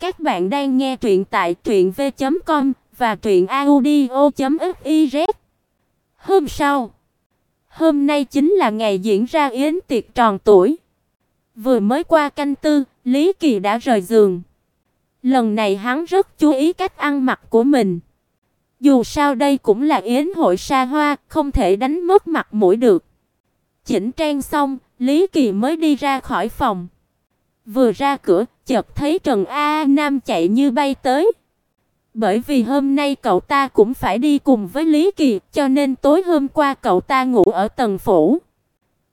Các bạn đang nghe truyện tại truyệnv.com và truyệnaudio.fiz. Hôm sau, hôm nay chính là ngày diễn ra yến tiệc tròn tuổi. Vừa mới qua canh tư, Lý Kỳ đã rời giường. Lần này hắn rất chú ý cách ăn mặc của mình. Dù sao đây cũng là yến hội xa hoa, không thể đánh mất mặt mũi được. Chỉnh trang xong, Lý Kỳ mới đi ra khỏi phòng. Vừa ra cửa, chợt thấy Trần A Nam chạy như bay tới. Bởi vì hôm nay cậu ta cũng phải đi cùng với Lý Kỳ, cho nên tối hôm qua cậu ta ngủ ở tầng phủ.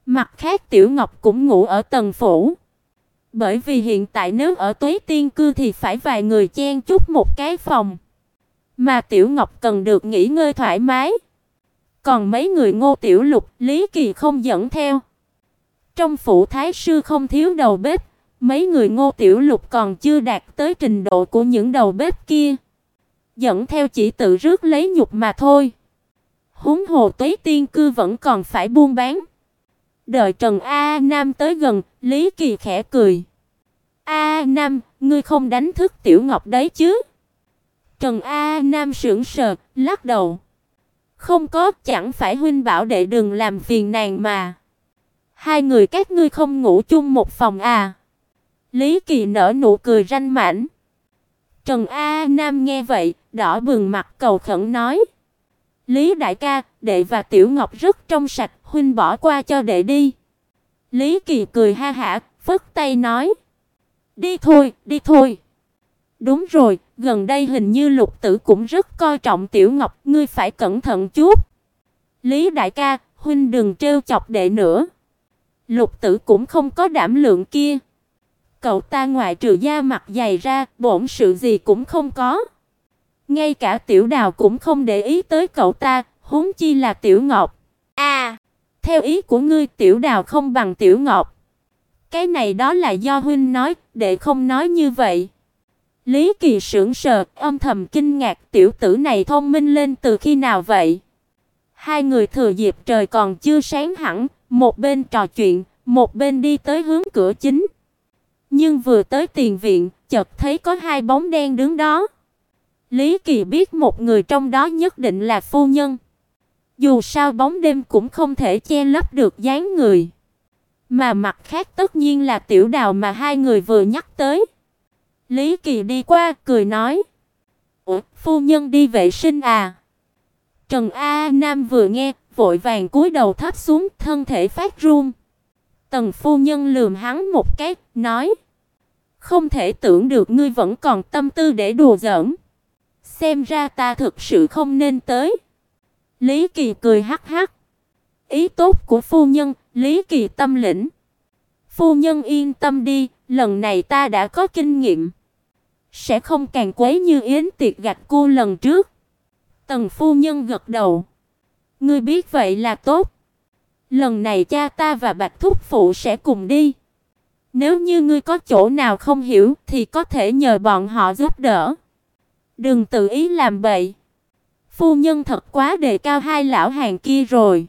Mặt khác Tiểu Ngọc cũng ngủ ở tầng phủ. Bởi vì hiện tại nếu ở Tuế Tiên cư thì phải vài người chen chúc một cái phòng, mà Tiểu Ngọc cần được nghỉ ngơi thoải mái. Còn mấy người Ngô Tiểu Lục, Lý Kỳ không dẫn theo. Trong phủ thái sư không thiếu đầu bếp, mấy người Ngô Tiểu Lục còn chưa đạt tới trình độ của những đầu bếp kia. Dẫn theo chỉ tự rước lấy nhục mà thôi. Huống hồ Tây Tiên cư vẫn còn phải buôn bán. Đợi Trần A Nam tới gần, Lý Kỳ khẽ cười. "A Nam, ngươi không đánh thức Tiểu Ngọc đấy chứ?" Trần A Nam sững sờ, lắc đầu. "Không có, chẳng phải huynh bảo đệ đừng làm phiền nàng mà. Hai người các ngươi không ngủ chung một phòng à?" Lý Kỳ nở nụ cười ranh mãnh. Trần A Nam nghe vậy, đỏ bừng mặt cầu khẩn nói: "Lý đại ca, đệ và Tiểu Ngọc rất trong sạch, huynh bỏ qua cho đệ đi." Lý Kỳ cười ha hả, phất tay nói: "Đi thôi, đi thôi." Đúng rồi, gần đây hình như Lục Tử cũng rất coi trọng Tiểu Ngọc, ngươi phải cẩn thận chút. Lý đại ca, huynh đừng trêu chọc đệ nữa. Lục Tử cũng không có đảm lượng kia. Cậu ta ngoại trừ da mặt dày ra, bổn sự gì cũng không có. Ngay cả Tiểu Đào cũng không để ý tới cậu ta, huống chi là Tiểu Ngọc. A, theo ý của ngươi Tiểu Đào không bằng Tiểu Ngọc. Cái này đó là do huynh nói, đệ không nói như vậy. Lý Kỳ sững sờ, âm thầm kinh ngạc, tiểu tử này thông minh lên từ khi nào vậy? Hai người thừa dịp trời còn chưa sáng hẳn, một bên trò chuyện, một bên đi tới hướng cửa chính. Nhưng vừa tới tiền viện, chợt thấy có hai bóng đen đứng đó. Lý Kỳ biết một người trong đó nhất định là phu nhân. Dù sao bóng đêm cũng không thể che lấp được dáng người. Mà mặt khác tất nhiên là tiểu đào mà hai người vừa nhắc tới. Lý Kỳ đi qua, cười nói: "Ủa, phu nhân đi vệ sinh à?" Trần A Nam vừa nghe, vội vàng cúi đầu thấp xuống, thân thể phát run. Tần phu nhân lườm hắn một cái, nói: "Không thể tưởng được ngươi vẫn còn tâm tư để đùa giỡn. Xem ra ta thực sự không nên tới." Lý Kỳ cười hắc hắc. Ý tốt của phu nhân, Lý Kỳ tâm lĩnh. Phu nhân yên tâm đi, lần này ta đã có kinh nghiệm, sẽ không càng quấy như yến tiệc gạch cô lần trước. Tần phu nhân gật đầu. Ngươi biết vậy là tốt. Lần này cha ta và Bạch thúc phụ sẽ cùng đi. Nếu như ngươi có chỗ nào không hiểu thì có thể nhờ bọn họ giúp đỡ. Đừng tự ý làm bậy. Phu nhân thật quá đề cao hai lão hàng kia rồi.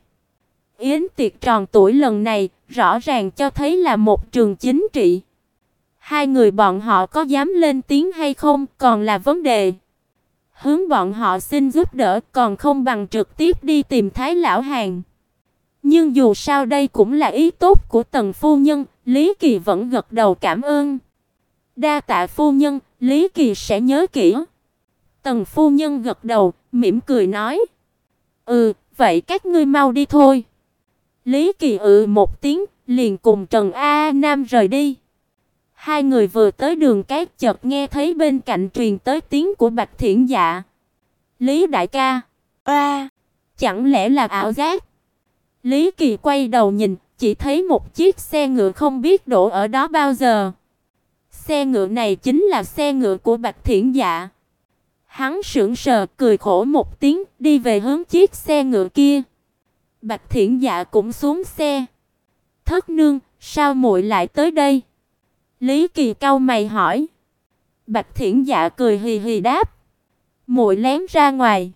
Yến tiệc tròn tuổi lần này rõ ràng cho thấy là một trường chính trị. Hai người bọn họ có dám lên tiếng hay không còn là vấn đề. Hướng bọn họ xin giúp đỡ còn không bằng trực tiếp đi tìm Thái lão hàng. Nhưng dù sao đây cũng là ý tốt của Tần phu nhân, Lý Kỳ vẫn gật đầu cảm ơn. Đa tạ phu nhân, Lý Kỳ sẽ nhớ kỹ. Tần phu nhân gật đầu, mỉm cười nói: "Ừ, vậy các ngươi mau đi thôi." Lý Kỳ ừ một tiếng, liền cùng Trần A Nam rời đi. Hai người vừa tới đường cát chợt nghe thấy bên cạnh truyền tới tiếng của Bạch Thiển Dạ. "Lý đại ca." "A, chẳng lẽ là ảo giác?" Lý Kỳ quay đầu nhìn, chỉ thấy một chiếc xe ngựa không biết đổ ở đó bao giờ. Xe ngựa này chính là xe ngựa của Bạch Thiển Dạ. Hắn sững sờ cười khổ một tiếng, đi về hướng chiếc xe ngựa kia. Bạch Thiển Dạ cũng xuống xe. "Thất nương, sao muội lại tới đây?" Lý Kỳ cau mày hỏi. Bạch Thiển Dạ cười hì hì đáp: "Muội lén ra ngoài."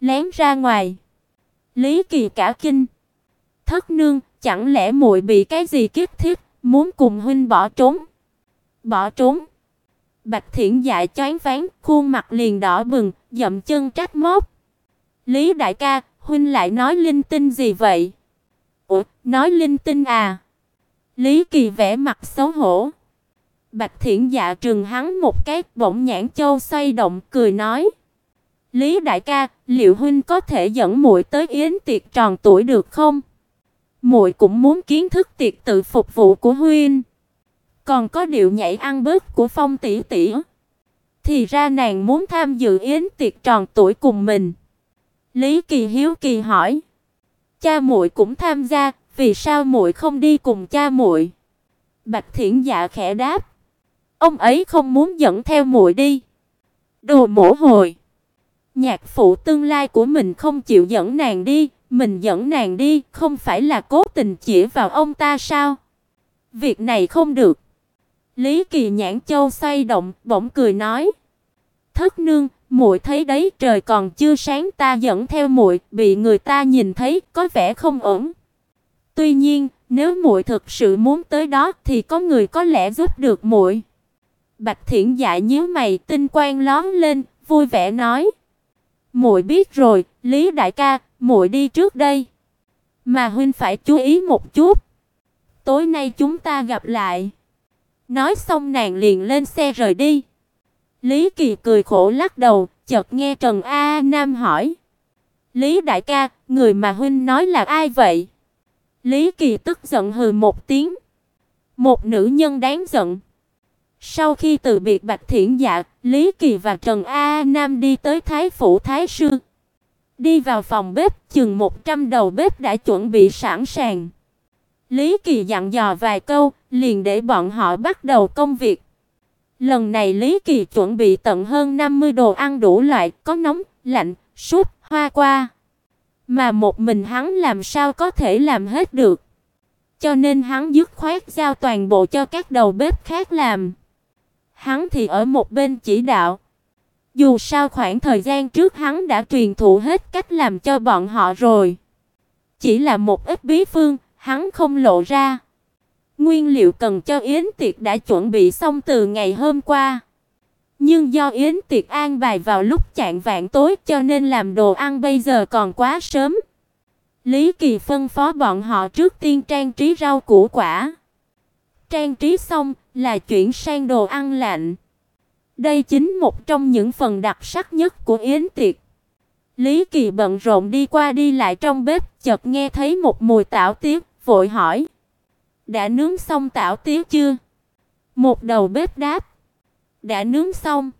"Lén ra ngoài?" Lý Kỳ cả kinh. "Thất nương, chẳng lẽ muội bị cái gì kích thích, muốn cùng huynh bỏ trốn?" "Bỏ trốn?" Bạch Thiển Dạ choáng váng, khuôn mặt liền đỏ bừng, dậm chân trách móc. Lý đại ca, huynh lại nói linh tinh gì vậy? Ủa, nói linh tinh à? Lý Kỳ vẽ mặt xấu hổ. Bạch Thiển Dạ trừng hắn một cái, bỗng nhãn châu xoay động cười nói: "Lý đại ca, liệu huynh có thể dẫn muội tới yến tiệc tròn tuổi được không? Muội cũng muốn kiến thức tiệc tự phục vụ của huynh." Còn có điệu nhảy ăn bớt của Phong tỷ tỷ. Thì ra nàng muốn tham dự yến tiệc tròn tuổi cùng mình. Lý Kỳ hiếu kỳ hỏi: "Cha muội cũng tham gia, vì sao muội không đi cùng cha muội?" Bạch Thiển Dạ khẽ đáp: Ông ấy không muốn dẫn theo muội đi. Đồ mổ hồi. Nhạc phụ tương lai của mình không chịu dẫn nàng đi, mình dẫn nàng đi, không phải là cố tình chỉ vào ông ta sao? Việc này không được. Lý Kỳ nhãn châu xoay động, bỗng cười nói: "Thất nương, muội thấy đấy, trời còn chưa sáng ta dẫn theo muội, bị người ta nhìn thấy, có vẻ không ổn. Tuy nhiên, nếu muội thực sự muốn tới đó thì có người có lẽ giúp được muội." Bạch Thiển Dạ nhíu mày, tinh quang lóe lên, vui vẻ nói: "Muội biết rồi, Lý đại ca, muội đi trước đây. Mà huynh phải chú ý một chút. Tối nay chúng ta gặp lại." Nói xong nàng liền lên xe rời đi. Lý Kỳ cười khổ lắc đầu, chợt nghe Trần A Nam hỏi: "Lý đại ca, người mà huynh nói là ai vậy?" Lý Kỳ tức giận hừ một tiếng. Một nữ nhân đáng giận. Sau khi từ biệt Bạch Thiển Dạ, Lý Kỳ và Trần A Nam đi tới Thái phủ Thái sư. Đi vào phòng bếp, chừng 100 đầu bếp đã chuẩn bị sẵn sàng. Lý Kỳ dặn dò vài câu, liền để bọn họ bắt đầu công việc. Lần này Lý Kỳ chuẩn bị tận hơn 50 đồ ăn đủ loại, có nóng, lạnh, súp, hoa qua. Mà một mình hắn làm sao có thể làm hết được. Cho nên hắn dứt khoát giao toàn bộ cho các đầu bếp khác làm. Hắn thì ở một bên chỉ đạo. Dù sao khoảng thời gian trước hắn đã truyền thụ hết cách làm cho bọn họ rồi. Chỉ là một ít bí phương, hắn không lộ ra. Nguyên liệu cần cho yến tiệc đã chuẩn bị xong từ ngày hôm qua. Nhưng do yến tiệc an bài vào lúc chạng vạn tối cho nên làm đồ ăn bây giờ còn quá sớm. Lý Kỳ phân phó bọn họ trước tiên trang trí rau củ quả. Trang trí xong là chuyển sang đồ ăn lạnh. Đây chính một trong những phần đặc sắc nhất của yến tiệc. Lý Kỳ bận rộn đi qua đi lại trong bếp, chợt nghe thấy một mùi tảo tiếu, vội hỏi: "Đã nướng xong tảo tiếu chưa?" Một đầu bếp đáp: "Đã nướng xong."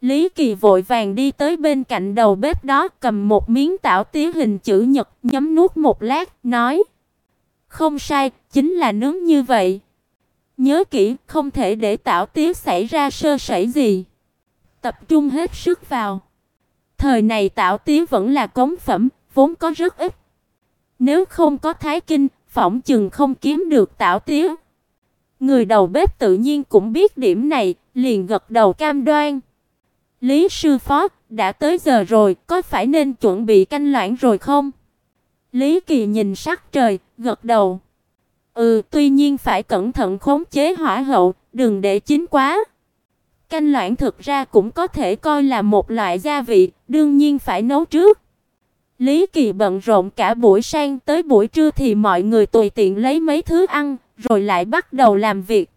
Lý Kỳ vội vàng đi tới bên cạnh đầu bếp đó, cầm một miếng tảo tiếu hình chữ nhật, nhấm nuốt một lát, nói: "Không sai, chính là nướng như vậy." Nhớ kỹ, không thể để tảo tiếu xảy ra sơ sẩy gì. Tập trung hết sức vào. Thời này tảo tiếu vẫn là cống phẩm, vốn có rất ít. Nếu không có thái kinh, phỏng chừng không kiếm được tảo tiếu. Người đầu bếp tự nhiên cũng biết điểm này, liền gật đầu cam đoan. Lý sư phó, đã tới giờ rồi, có phải nên chuẩn bị canh loãng rồi không? Lý Kỳ nhìn sắc trời, gật đầu. Ừ, tuy nhiên phải cẩn thận khống chế hỏa hậu, đừng để chín quá. Canh loãng thực ra cũng có thể coi là một loại gia vị, đương nhiên phải nấu trước. Lý Kỳ bận rộn cả buổi sáng tới buổi trưa thì mọi người tùy tiện lấy mấy thứ ăn, rồi lại bắt đầu làm việc.